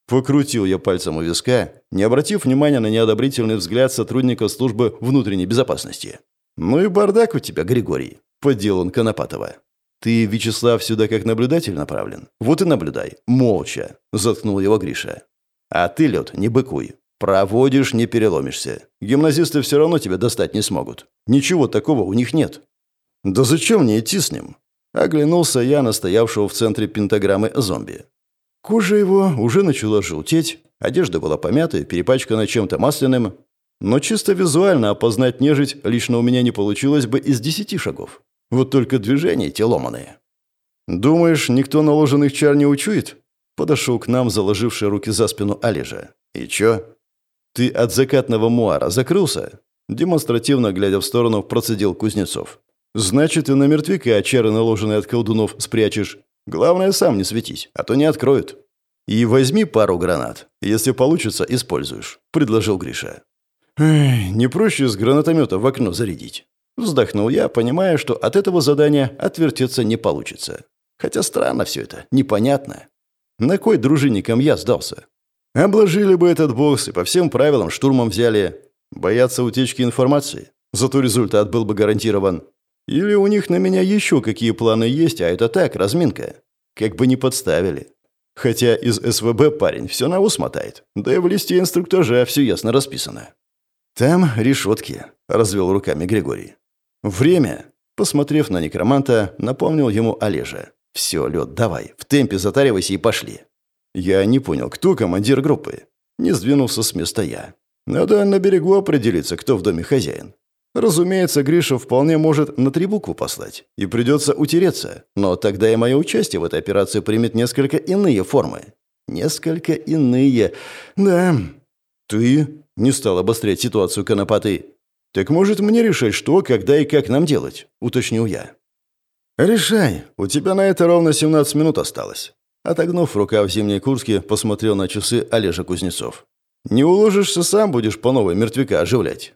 S1: Покрутил я пальцем у виска, не обратив внимания на неодобрительный взгляд сотрудника службы внутренней безопасности. «Ну и бардак у тебя, Григорий», — поддел он Конопатова. «Ты, Вячеслав, сюда как наблюдатель направлен? Вот и наблюдай. Молча», — заткнул его Гриша. «А ты, Лед, не быкуй. Проводишь, не переломишься. Гимназисты все равно тебя достать не смогут. Ничего такого у них нет». «Да зачем мне идти с ним?» Оглянулся я на стоявшего в центре пентаграммы зомби. Кожа его уже начала желтеть, одежда была помятая, перепачкана чем-то масляным, но чисто визуально опознать нежить лично у меня не получилось бы из десяти шагов. Вот только движения те ломаные. «Думаешь, никто наложенных чар не учует?» Подошел к нам, заложивший руки за спину Олежа. «И чё?» «Ты от закатного муара закрылся?» Демонстративно, глядя в сторону, процедил Кузнецов. «Значит, и на мертвяка чары, наложенные от колдунов, спрячешь. Главное, сам не светись, а то не откроют». «И возьми пару гранат. Если получится, используешь», — предложил Гриша. Эх, не проще с гранатомета в окно зарядить. Вздохнул я, понимая, что от этого задания отвертеться не получится. Хотя странно все это, непонятно. На кой дружинникам я сдался? Обложили бы этот бокс и по всем правилам штурмом взяли. Боятся утечки информации. Зато результат был бы гарантирован. Или у них на меня еще какие планы есть, а это так, разминка. Как бы не подставили. Хотя из СВБ парень все на ус мотает. Да и в листе инструктажа все ясно расписано. «Там решетки», — развел руками Григорий. «Время», — посмотрев на некроманта, напомнил ему Олежа. «Все, лед, давай, в темпе затаривайся и пошли». Я не понял, кто командир группы. Не сдвинулся с места я. Надо на берегу определиться, кто в доме хозяин. Разумеется, Гриша вполне может на три буквы послать, и придется утереться, но тогда и мое участие в этой операции примет несколько иные формы. Несколько иные. Да, «Ты?» — не стал обострять ситуацию конопатый. «Так может мне решать, что, когда и как нам делать?» — уточнил я. «Решай. У тебя на это ровно 17 минут осталось». Отогнув рука в зимней куртке, посмотрел на часы Олежа Кузнецов. «Не уложишься сам, будешь по новой мертвяка оживлять.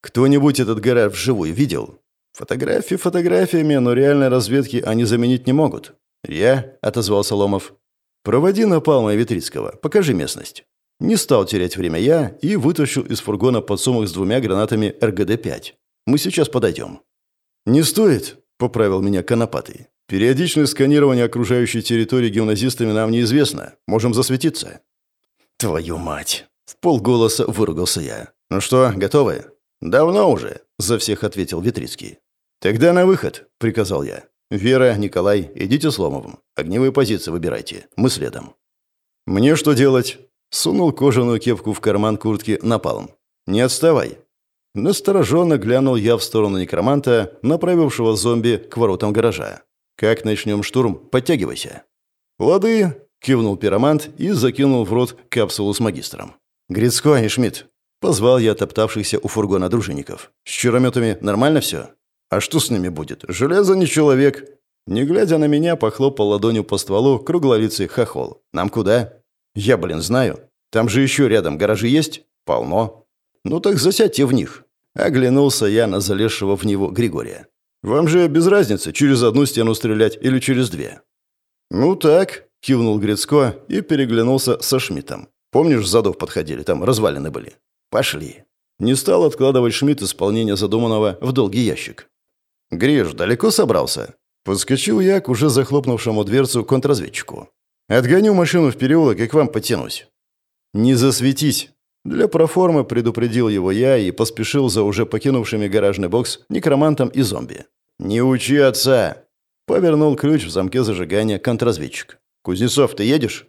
S1: Кто-нибудь этот гараж вживую видел? Фотографии фотографиями, но реальной разведки они заменить не могут. Я, — отозвался Ломов. Проводи Напалма Витрицкого, покажи местность. Не стал терять время я и вытащил из фургона подсумок с двумя гранатами РГД-5. Мы сейчас подойдем. «Не стоит», — поправил меня Конопатый. «Периодичное сканирование окружающей территории гимназистами нам неизвестно. Можем засветиться». «Твою мать!» — в полголоса выругался я. «Ну что, готовы?» «Давно уже», — за всех ответил Витрицкий. «Тогда на выход», — приказал я. «Вера, Николай, идите с Ломовым. Огневые позиции выбирайте. Мы следом». «Мне что делать?» Сунул кожаную кепку в карман куртки напалм. «Не отставай». Настороженно глянул я в сторону некроманта, направившего зомби к воротам гаража. «Как начнем штурм, подтягивайся». «Лады», — кивнул пиромант и закинул в рот капсулу с магистром. «Грицко и Шмидт, Позвал я топтавшихся у фургона дружинников. «С чарометами нормально все?» «А что с ними будет? Железо не человек!» Не глядя на меня, похлопал ладонью по стволу круглолицый хохол. «Нам куда?» «Я, блин, знаю. Там же еще рядом гаражи есть?» «Полно». «Ну так засядьте в них». Оглянулся я на залезшего в него Григория. «Вам же без разницы, через одну стену стрелять или через две». «Ну так», — кивнул Грицко и переглянулся со Шмидтом. «Помнишь, задов подходили, там развалины были?» «Пошли». Не стал откладывать Шмидт исполнение задуманного в долгий ящик. «Гриш, далеко собрался?» Подскочил я к уже захлопнувшему дверцу контрразведчику. «Отгоню машину в переулок и к вам потянусь». «Не засветись!» Для проформы предупредил его я и поспешил за уже покинувшими гаражный бокс некромантом и зомби. «Не учи отца!» Повернул ключ в замке зажигания контрразведчик. «Кузнецов, ты едешь?»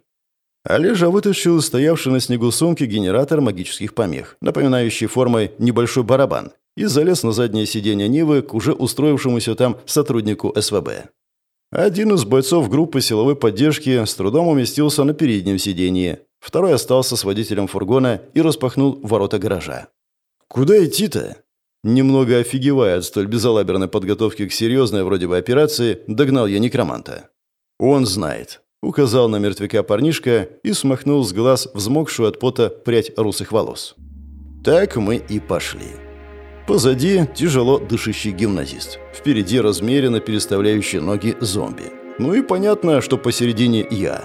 S1: Олежа вытащил стоявший на снегу сумки генератор магических помех, напоминающий формой небольшой барабан, и залез на заднее сиденье Нивы к уже устроившемуся там сотруднику СВБ. Один из бойцов группы силовой поддержки с трудом уместился на переднем сиденье, второй остался с водителем фургона и распахнул ворота гаража. «Куда идти-то?» Немного офигевая от столь безалаберной подготовки к серьезной вроде бы операции, догнал я некроманта. Он знает. Указал на мертвяка парнишка и смахнул с глаз взмокшую от пота прядь русых волос. Так мы и пошли. Позади тяжело дышащий гимназист. Впереди размеренно переставляющий ноги зомби. Ну и понятно, что посередине я.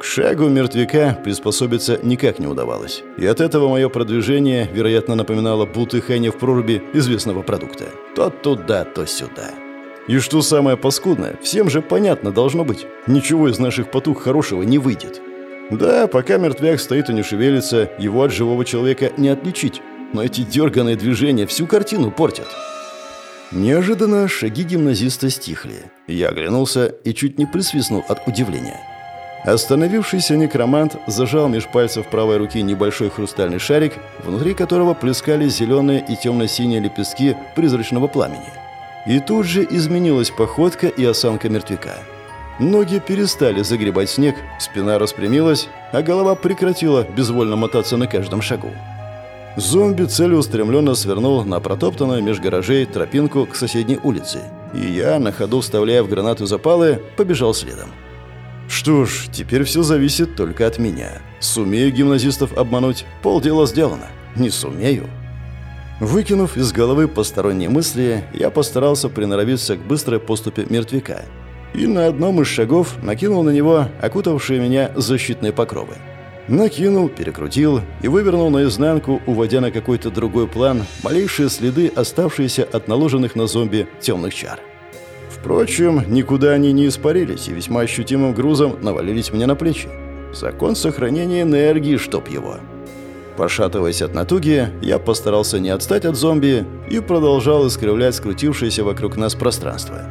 S1: К шагу мертвяка приспособиться никак не удавалось. И от этого мое продвижение, вероятно, напоминало бултыхание в проруби известного продукта. То туда, то сюда. И что самое паскудное, всем же понятно должно быть. Ничего из наших потух хорошего не выйдет. Да, пока мертвяк стоит и не шевелится, его от живого человека не отличить. Но эти дерганные движения всю картину портят. Неожиданно шаги гимназиста стихли. Я оглянулся и чуть не присвистнул от удивления. Остановившийся некромант зажал меж пальцев правой руки небольшой хрустальный шарик, внутри которого плескались зеленые и темно-синие лепестки призрачного пламени. И тут же изменилась походка и осанка мертвяка. Ноги перестали загребать снег, спина распрямилась, а голова прекратила безвольно мотаться на каждом шагу. Зомби целеустремленно свернул на протоптанную меж гаражей тропинку к соседней улице, и я, на ходу вставляя в гранату запалы, побежал следом. Что ж, теперь все зависит только от меня. Сумею гимназистов обмануть, полдела сделано. Не сумею, Выкинув из головы посторонние мысли, я постарался приноровиться к быстрой поступе мертвяка. И на одном из шагов накинул на него окутавшие меня защитные покровы. Накинул, перекрутил и вывернул наизнанку, уводя на какой-то другой план малейшие следы, оставшиеся от наложенных на зомби темных чар. Впрочем, никуда они не испарились и весьма ощутимым грузом навалились мне на плечи. Закон сохранения энергии, чтоб его. Пошатываясь от натуги, я постарался не отстать от зомби и продолжал искривлять скрутившееся вокруг нас пространство.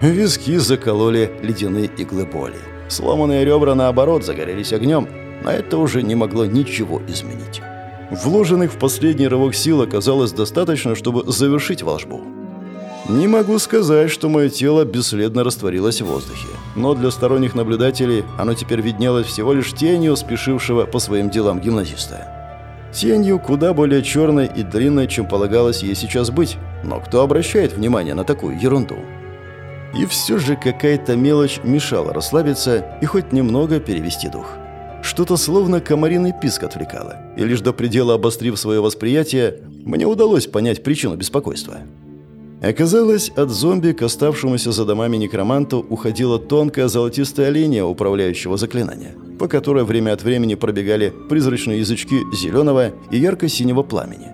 S1: Виски закололи ледяные иглы боли. Сломанные ребра, наоборот, загорелись огнем, но это уже не могло ничего изменить. Вложенных в последний рывок сил оказалось достаточно, чтобы завершить волшбу. Не могу сказать, что мое тело бесследно растворилось в воздухе, но для сторонних наблюдателей оно теперь виднелось всего лишь тенью спешившего по своим делам гимназиста. Тенью куда более черной и длинной, чем полагалось ей сейчас быть. Но кто обращает внимание на такую ерунду? И все же какая-то мелочь мешала расслабиться и хоть немного перевести дух. Что-то словно комариный писк отвлекало, и лишь до предела обострив свое восприятие, мне удалось понять причину беспокойства. Оказалось, от зомби к оставшемуся за домами некроманту уходила тонкая золотистая линия управляющего заклинания, по которой время от времени пробегали призрачные язычки зеленого и ярко-синего пламени.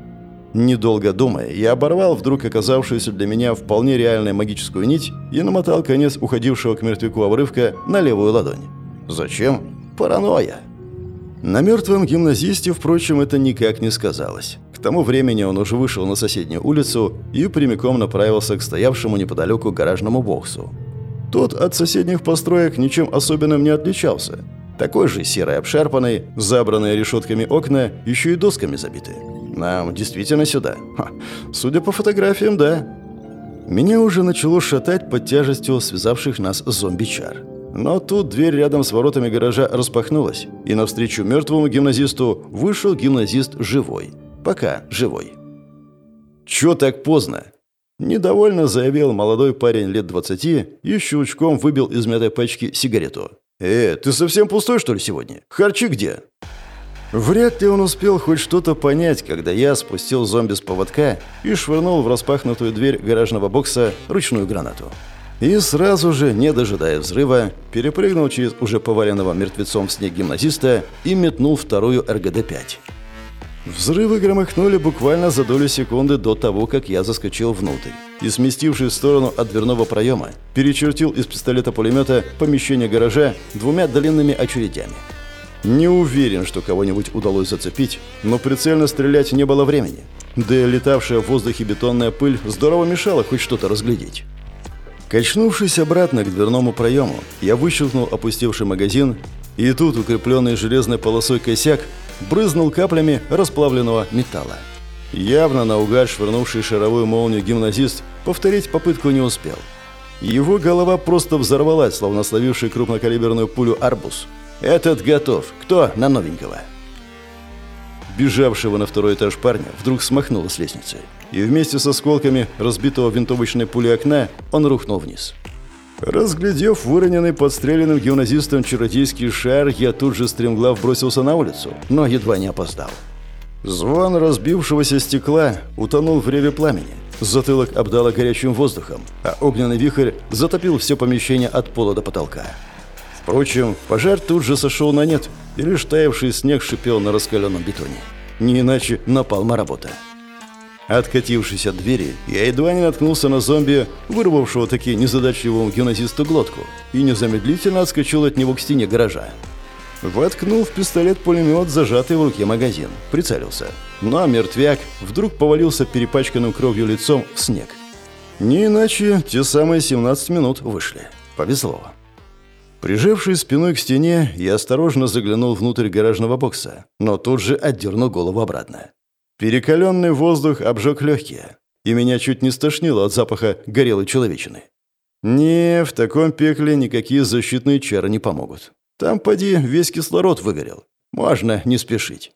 S1: Недолго думая, я оборвал вдруг оказавшуюся для меня вполне реальной магическую нить и намотал конец уходившего к мертвяку обрывка на левую ладонь. Зачем? Паранойя. На мертвом гимназисте, впрочем, это никак не сказалось. К тому времени он уже вышел на соседнюю улицу и прямиком направился к стоявшему неподалеку гаражному боксу. Тот от соседних построек ничем особенным не отличался. Такой же серый обшарпанный, забранные решетками окна, еще и досками забиты. Нам действительно сюда? Ха, судя по фотографиям, да. Меня уже начало шатать под тяжестью связавших нас зомби-чар. Но тут дверь рядом с воротами гаража распахнулась, и навстречу мертвому гимназисту вышел гимназист живой. Пока живой. «Чё так поздно?» Недовольно заявил молодой парень лет двадцати и щелчком выбил из мятой пачки сигарету. «Э, ты совсем пустой, что ли, сегодня? Харчи где?» Вряд ли он успел хоть что-то понять, когда я спустил зомби с поводка и швырнул в распахнутую дверь гаражного бокса ручную гранату. И сразу же, не дожидая взрыва, перепрыгнул через уже поваленного мертвецом в снег гимназиста и метнул вторую РГД-5. Взрывы громыхнули буквально за долю секунды до того, как я заскочил внутрь. И, сместившись в сторону от дверного проема, перечертил из пистолета-пулемета помещение гаража двумя длинными очередями. Не уверен, что кого-нибудь удалось зацепить, но прицельно стрелять не было времени. Да и летавшая в воздухе бетонная пыль здорово мешала хоть что-то разглядеть. Качнувшись обратно к дверному проему, я выщелкнул опустевший магазин, и тут укрепленный железной полосой косяк брызнул каплями расплавленного металла. Явно наугад швырнувший шаровую молнию гимназист повторить попытку не успел. Его голова просто взорвалась, словно словивший крупнокалиберную пулю арбуз. «Этот готов. Кто на новенького?» Бежавшего на второй этаж парня вдруг смахнуло с лестницы. И вместе с осколками разбитого винтовочной пули окна он рухнул вниз. Разглядев выроненный подстреленным гимназистом чародейский шар, я тут же стремглав бросился на улицу, но едва не опоздал. Звон разбившегося стекла утонул в реве пламени. Затылок обдало горячим воздухом, а огненный вихрь затопил все помещение от пола до потолка. Впрочем, пожар тут же сошел на нет, и лишь снег шипел на раскаленном бетоне. Не иначе напалма работа. Откатившись от двери, я едва не наткнулся на зомби, вырвавшего таки незадачливому гимназисту глотку, и незамедлительно отскочил от него к стене гаража. Воткнул в пистолет-пулемет зажатый в руке магазин. Прицелился. Но мертвяк вдруг повалился перепачканным кровью лицом в снег. Не иначе те самые 17 минут вышли. Повезло. Прижавшись спиной к стене, я осторожно заглянул внутрь гаражного бокса, но тут же отдернул голову обратно. Перекаленный воздух обжег легкие, и меня чуть не стошнило от запаха горелой человечины. Не, в таком пекле никакие защитные чары не помогут. Там, поди, весь кислород выгорел. Можно не спешить.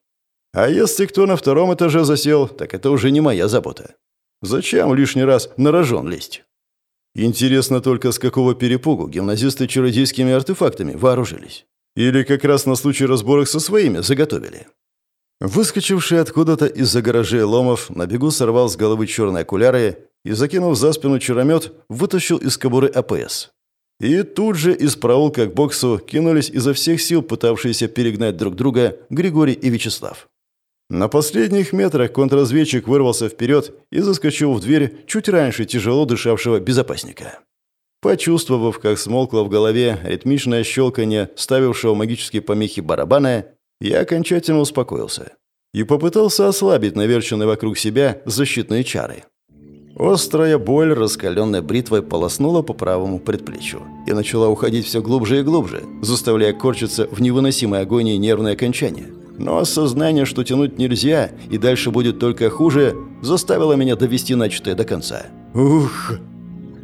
S1: А если кто на втором этаже засел, так это уже не моя забота. Зачем лишний раз на рожон лезть? Интересно только, с какого перепугу гимназисты чародейскими артефактами вооружились. Или как раз на случай разборок со своими заготовили. Выскочивший откуда-то из-за гаражей ломов, на бегу сорвал с головы черные окуляры и, закинув за спину чаромет, вытащил из кобуры АПС. И тут же из проулка к боксу кинулись изо всех сил пытавшиеся перегнать друг друга Григорий и Вячеслав. На последних метрах контрразведчик вырвался вперед и заскочил в дверь чуть раньше тяжело дышавшего безопасника. Почувствовав, как смолкло в голове ритмичное щелканье ставившего магические помехи барабана, я окончательно успокоился и попытался ослабить наверченные вокруг себя защитные чары. Острая боль, раскаленной бритвой, полоснула по правому предплечью и начала уходить все глубже и глубже, заставляя корчиться в невыносимой агонии нервное окончание. Но осознание, что тянуть нельзя и дальше будет только хуже, заставило меня довести начатое до конца. «Ух!»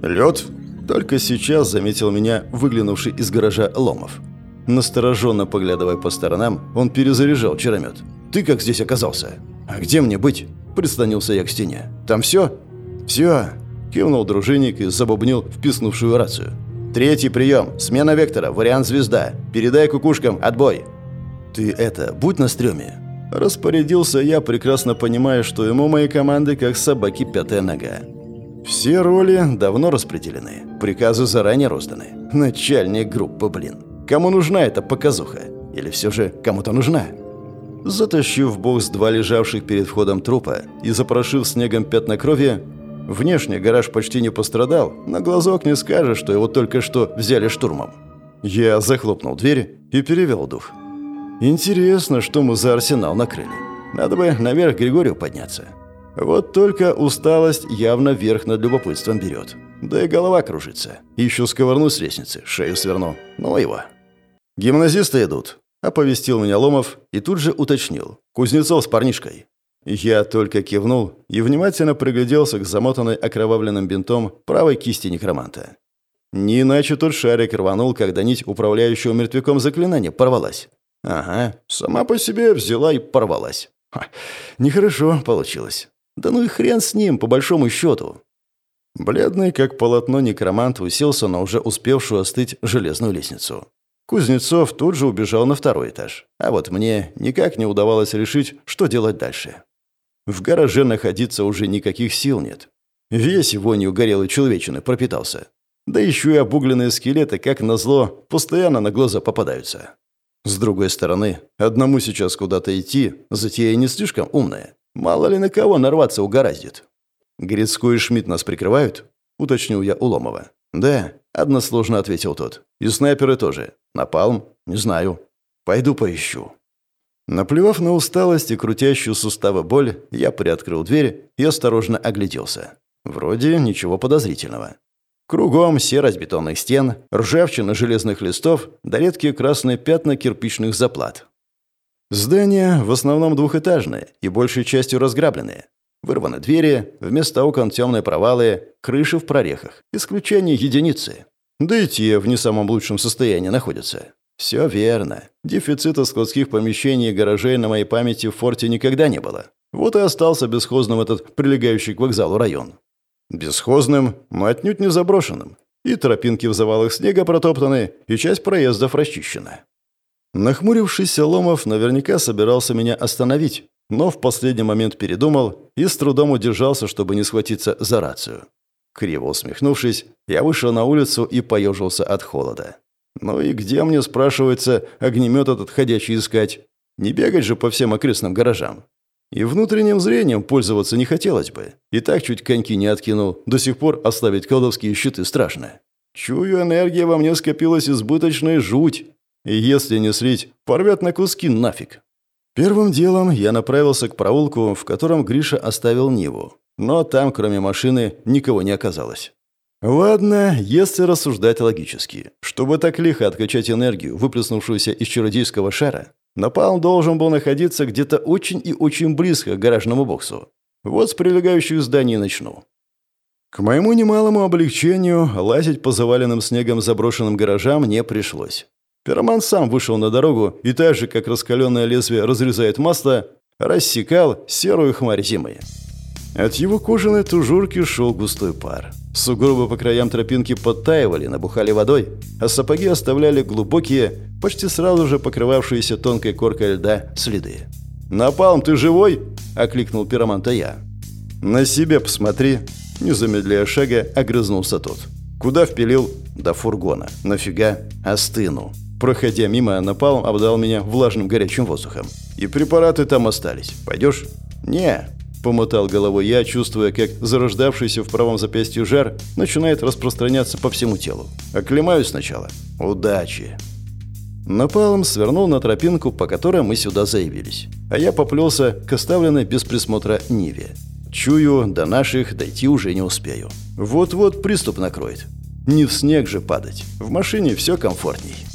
S1: «Лед?» Только сейчас заметил меня выглянувший из гаража Ломов. Настороженно поглядывая по сторонам, он перезаряжал чаромет. Ты как здесь оказался? А где мне быть?» Прислонился я к стене. «Там все?» «Все!» – кивнул дружинник и забубнил вписнувшую рацию. «Третий прием. Смена вектора. Вариант звезда. Передай кукушкам. Отбой!» «Ты это, будь на стреме!» Распорядился я, прекрасно понимая, что ему мои команды как собаки пятая нога. Все роли давно распределены, приказы заранее розданы. Начальник группы, блин. Кому нужна эта показуха? Или все же кому-то нужна? Затащив в бокс два лежавших перед входом трупа и запорошив снегом пятна крови, внешне гараж почти не пострадал, на глазок не скажешь, что его только что взяли штурмом. Я захлопнул дверь и перевел дух. Интересно, что мы за арсенал накрыли. Надо бы наверх Григорию подняться. Вот только усталость явно верх над любопытством берет. Да и голова кружится. Еще сковырну с лестницы, шею сверну. Ну его. Гимназисты идут. Оповестил меня Ломов и тут же уточнил. Кузнецов с парнишкой. Я только кивнул и внимательно пригляделся к замотанной окровавленным бинтом правой кисти некроманта. Не иначе тот шарик рванул, когда нить управляющего мертвяком заклинания порвалась. Ага, сама по себе взяла и порвалась. Ха, нехорошо получилось. Да ну и хрен с ним, по большому счету. Бледный, как полотно, некромант уселся на уже успевшую остыть железную лестницу. Кузнецов тут же убежал на второй этаж. А вот мне никак не удавалось решить, что делать дальше. В гараже находиться уже никаких сил нет. Весь вонью горелой человечины пропитался. Да еще и обугленные скелеты, как назло, постоянно на глаза попадаются. С другой стороны, одному сейчас куда-то идти, затея не слишком умная. Мало ли на кого нарваться угораздит. «Грицко и Шмидт нас прикрывают?» — уточнил я у Ломова. «Да», — односложно ответил тот. «И снайперы тоже. Напалм? Не знаю. Пойду поищу». Наплевав на усталость и крутящую суставы боль, я приоткрыл дверь и осторожно огляделся. Вроде ничего подозрительного. Кругом серость бетонных стен, ржавчина железных листов да редкие красные пятна кирпичных заплат. Здания в основном двухэтажные и большей частью разграбленные. Вырваны двери, вместо окон темные провалы, крыши в прорехах. Исключение единицы. Да и те в не самом лучшем состоянии находятся. Все верно. Дефицита складских помещений и гаражей на моей памяти в форте никогда не было. Вот и остался бесхозным этот прилегающий к вокзалу район. Бесхозным, но отнюдь не заброшенным. И тропинки в завалах снега протоптаны, и часть проездов расчищена. Нахмурившийся Ломов наверняка собирался меня остановить, но в последний момент передумал и с трудом удержался, чтобы не схватиться за рацию. Криво усмехнувшись, я вышел на улицу и поежился от холода. Ну и где мне, спрашивается, огнемет этот ходячий искать? Не бегать же по всем окрестным гаражам. И внутренним зрением пользоваться не хотелось бы. И так чуть коньки не откинул, до сих пор оставить колдовские щиты страшно. Чую, энергия во мне скопилась избыточная жуть. И если не слить, порвет на куски нафиг. Первым делом я направился к проулку, в котором Гриша оставил Ниву. Но там, кроме машины, никого не оказалось. Ладно, если рассуждать логически. Чтобы так лихо откачать энергию, выплеснувшуюся из чародейского шара, напалм должен был находиться где-то очень и очень близко к гаражному боксу. Вот с прилегающих зданий начну. К моему немалому облегчению лазить по заваленным снегом заброшенным гаражам не пришлось. Пироман сам вышел на дорогу и так же, как раскаленное лезвие разрезает масло, рассекал серую хмарь зимы. От его кожаной тужурки шел густой пар. Сугробы по краям тропинки подтаивали, набухали водой, а сапоги оставляли глубокие, почти сразу же покрывавшиеся тонкой коркой льда, следы. «Напалм, ты живой?» – окликнул пироманта я. «На себе посмотри», – не замедляя шага, огрызнулся тот. «Куда впилил?» «До фургона. Нафига? Остыну». Проходя мимо, напалм обдал меня влажным горячим воздухом. «И препараты там остались. Пойдешь?» «Не», – помотал головой я, чувствуя, как зарождавшийся в правом запястье жар начинает распространяться по всему телу. «Оклемаюсь сначала. Удачи!» Напалм свернул на тропинку, по которой мы сюда заявились. А я поплелся к оставленной без присмотра Ниве. Чую, до наших дойти уже не успею. Вот-вот приступ накроет. Не в снег же падать. В машине все комфортней.